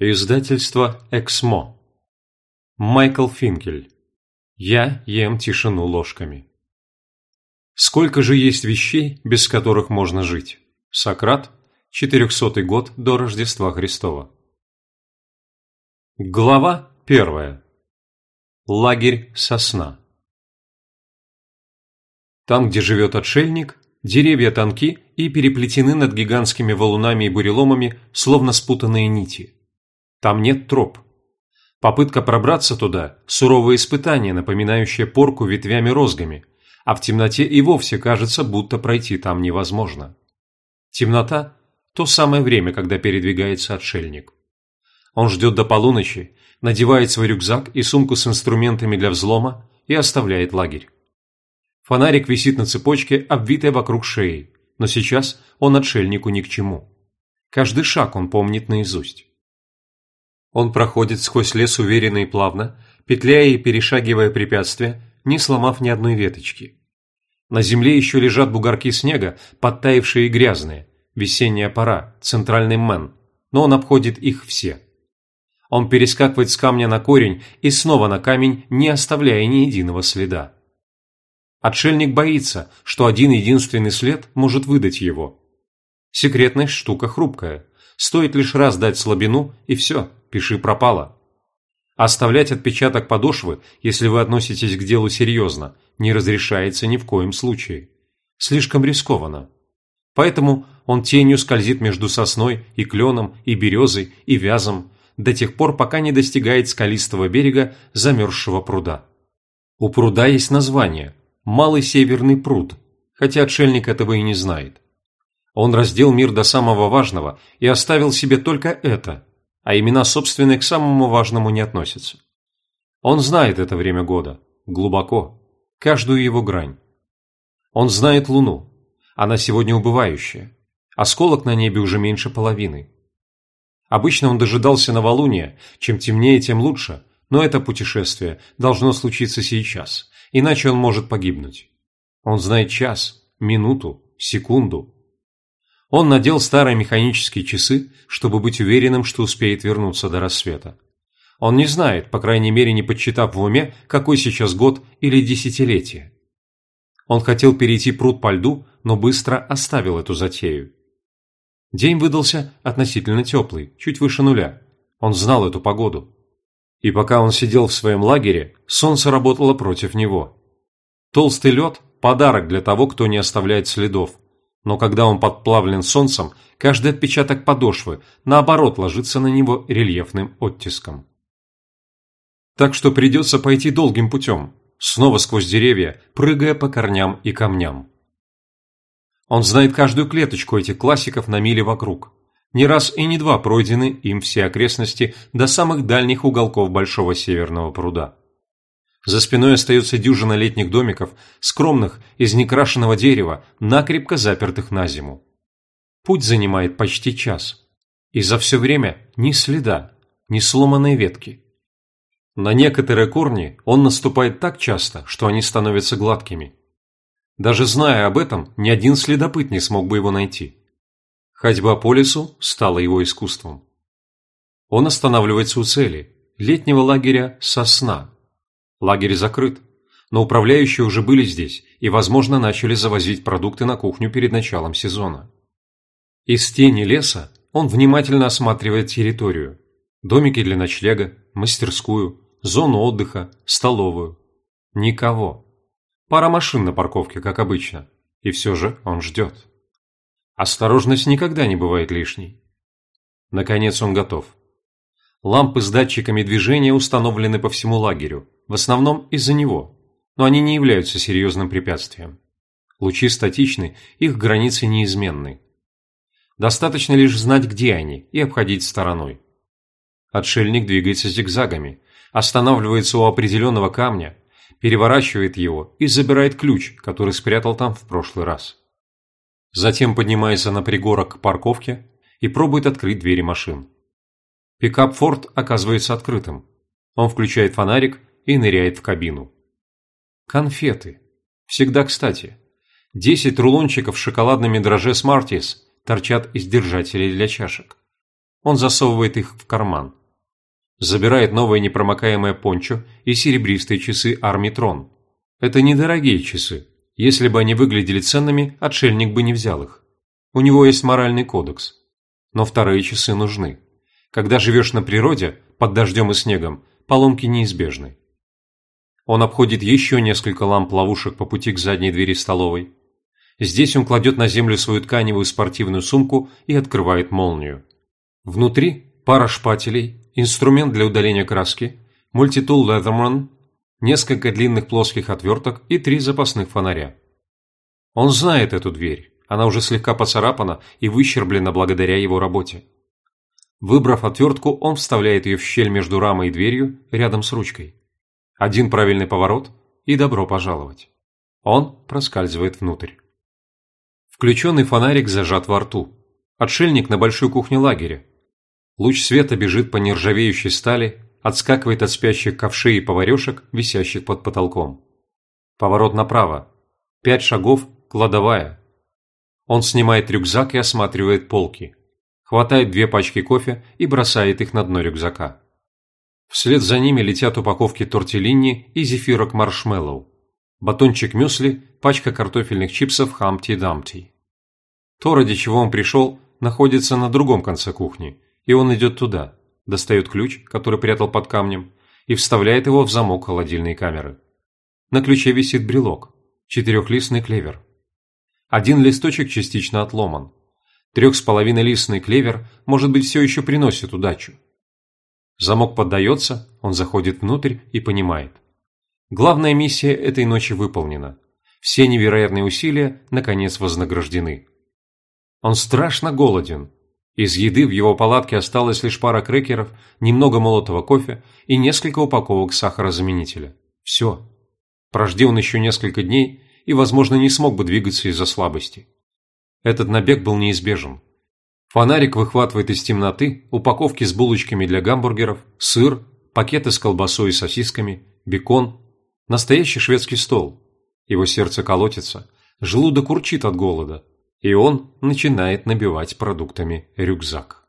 Издательство «Эксмо». Майкл Финкель. Я ем тишину ложками. Сколько же есть вещей, без которых можно жить? Сократ, 400 год до Рождества Христова. Глава первая. Лагерь сосна. Там, где живет отшельник, деревья тонки и переплетены над гигантскими валунами и буреломами, словно спутанные нити – там нет троп. Попытка пробраться туда – суровое испытание, напоминающее порку ветвями-розгами, а в темноте и вовсе кажется, будто пройти там невозможно. Темнота – то самое время, когда передвигается отшельник. Он ждет до полуночи, надевает свой рюкзак и сумку с инструментами для взлома и оставляет лагерь. Фонарик висит на цепочке, обвитой вокруг шеи, но сейчас он отшельнику ни к чему. Каждый шаг он помнит наизусть. Он проходит сквозь лес уверенно и плавно, петляя и перешагивая препятствия, не сломав ни одной веточки. На земле еще лежат бугорки снега, подтаившие и грязные, весенняя пора, центральный мэн, но он обходит их все. Он перескакивает с камня на корень и снова на камень, не оставляя ни единого следа. Отшельник боится, что один единственный след может выдать его. Секретность штука хрупкая. Стоит лишь раз дать слабину, и все, пиши пропало. Оставлять отпечаток подошвы, если вы относитесь к делу серьезно, не разрешается ни в коем случае. Слишком рискованно. Поэтому он тенью скользит между сосной и кленом, и березой, и вязом, до тех пор, пока не достигает скалистого берега замерзшего пруда. У пруда есть название – Малый Северный пруд, хотя отшельник этого и не знает. Он раздел мир до самого важного и оставил себе только это, а имена собственные к самому важному не относятся. Он знает это время года, глубоко, каждую его грань. Он знает Луну, она сегодня убывающая, осколок на небе уже меньше половины. Обычно он дожидался новолуния, чем темнее, тем лучше, но это путешествие должно случиться сейчас, иначе он может погибнуть. Он знает час, минуту, секунду, он надел старые механические часы, чтобы быть уверенным, что успеет вернуться до рассвета. Он не знает, по крайней мере не подсчитав в уме, какой сейчас год или десятилетие. Он хотел перейти пруд по льду, но быстро оставил эту затею. День выдался относительно теплый, чуть выше нуля. Он знал эту погоду. И пока он сидел в своем лагере, солнце работало против него. Толстый лед – подарок для того, кто не оставляет следов, но когда он подплавлен солнцем, каждый отпечаток подошвы, наоборот, ложится на него рельефным оттиском. Так что придется пойти долгим путем, снова сквозь деревья, прыгая по корням и камням. Он знает каждую клеточку этих классиков на миле вокруг. Не раз и не два пройдены им все окрестности до самых дальних уголков Большого Северного пруда. За спиной остается дюжина летних домиков, скромных, из некрашенного дерева, накрепко запертых на зиму. Путь занимает почти час. И за все время ни следа, ни сломанной ветки. На некоторые корни он наступает так часто, что они становятся гладкими. Даже зная об этом, ни один следопыт не смог бы его найти. Ходьба по лесу стала его искусством. Он останавливается у цели – летнего лагеря «Сосна», Лагерь закрыт, но управляющие уже были здесь и, возможно, начали завозить продукты на кухню перед началом сезона. Из тени леса он внимательно осматривает территорию. Домики для ночлега, мастерскую, зону отдыха, столовую. Никого. Пара машин на парковке, как обычно. И все же он ждет. Осторожность никогда не бывает лишней. Наконец он готов. Лампы с датчиками движения установлены по всему лагерю, в основном из-за него, но они не являются серьезным препятствием. Лучи статичны, их границы неизменны. Достаточно лишь знать, где они, и обходить стороной. Отшельник двигается зигзагами, останавливается у определенного камня, переворачивает его и забирает ключ, который спрятал там в прошлый раз. Затем поднимается на пригорок к парковке и пробует открыть двери машин. Пикап «Форд» оказывается открытым. Он включает фонарик и ныряет в кабину. Конфеты. Всегда кстати. Десять рулончиков с шоколадными дрожже «Смартис» торчат из держателей для чашек. Он засовывает их в карман. Забирает новое непромокаемое пончо и серебристые часы Армитрон. Это недорогие часы. Если бы они выглядели ценными, отшельник бы не взял их. У него есть моральный кодекс. Но вторые часы нужны. Когда живешь на природе, под дождем и снегом, поломки неизбежны. Он обходит еще несколько ламп-ловушек по пути к задней двери столовой. Здесь он кладет на землю свою тканевую спортивную сумку и открывает молнию. Внутри пара шпателей, инструмент для удаления краски, мультитул Leatherman, несколько длинных плоских отверток и три запасных фонаря. Он знает эту дверь, она уже слегка поцарапана и выщерблена благодаря его работе. Выбрав отвертку, он вставляет ее в щель между рамой и дверью рядом с ручкой. Один правильный поворот и добро пожаловать. Он проскальзывает внутрь. Включенный фонарик зажат во рту. Отшельник на большой кухне лагеря. Луч света бежит по нержавеющей стали, отскакивает от спящих ковшей и поварешек, висящих под потолком. Поворот направо. Пять шагов – кладовая. Он снимает рюкзак и осматривает полки. Хватает две пачки кофе и бросает их на дно рюкзака. Вслед за ними летят упаковки тортеллини и зефирок маршмеллоу. Батончик мюсли, пачка картофельных чипсов Хамти-Дамти. То, ради чего он пришел, находится на другом конце кухни, и он идет туда, достает ключ, который прятал под камнем, и вставляет его в замок холодильной камеры. На ключе висит брелок, четырехлистный клевер. Один листочек частично отломан. Трех с половиной листный клевер, может быть, все еще приносит удачу. Замок поддается, он заходит внутрь и понимает. Главная миссия этой ночи выполнена. Все невероятные усилия, наконец, вознаграждены. Он страшно голоден. Из еды в его палатке осталась лишь пара крекеров, немного молотого кофе и несколько упаковок сахарозаменителя. Все. Прожди он еще несколько дней и, возможно, не смог бы двигаться из-за слабости. Этот набег был неизбежен. Фонарик выхватывает из темноты упаковки с булочками для гамбургеров, сыр, пакеты с колбасой и сосисками, бекон. Настоящий шведский стол. Его сердце колотится, желудок урчит от голода, и он начинает набивать продуктами рюкзак.